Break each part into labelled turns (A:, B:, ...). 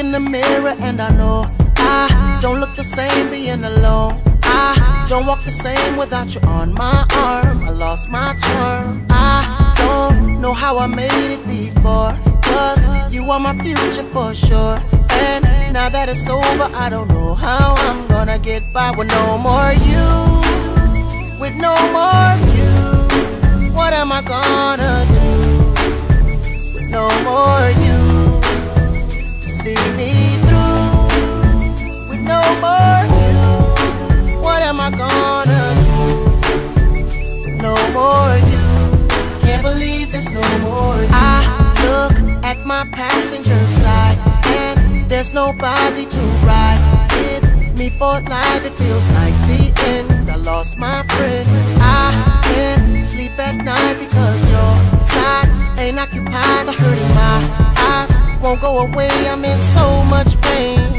A: in the mirror and I know I don't look the same being alone. Don't walk the same without you on my arm. I lost my charm. I don't know how I made it before. Cause you are my future for sure. And now that it's over, I don't know how I'm gonna get by with no more you. With no more you. What am I gonna do? My passenger side and there's nobody to ride with me for life. It feels like the end. I lost my friend. I can't sleep at night because your side ain't occupied. The hurt in my eyes won't go away. I'm in so much pain.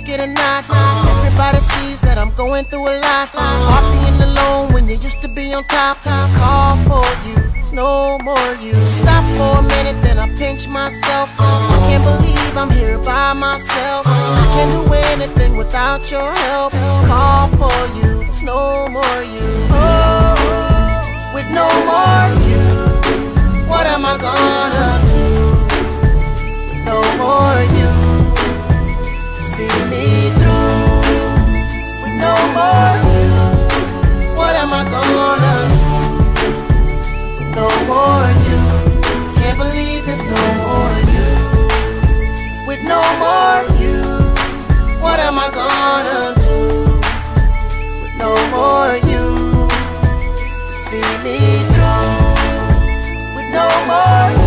A: get it or not. Everybody sees that I'm going through a lot. Hard being alone when you used to be on top. Call for you, it's no more you. Stop for a minute, then I pinch myself. I can't believe I'm here by myself. I can't do anything without your help. Call for you, it's no more you. Oh. oh wanna do with no more you. you see me through with no more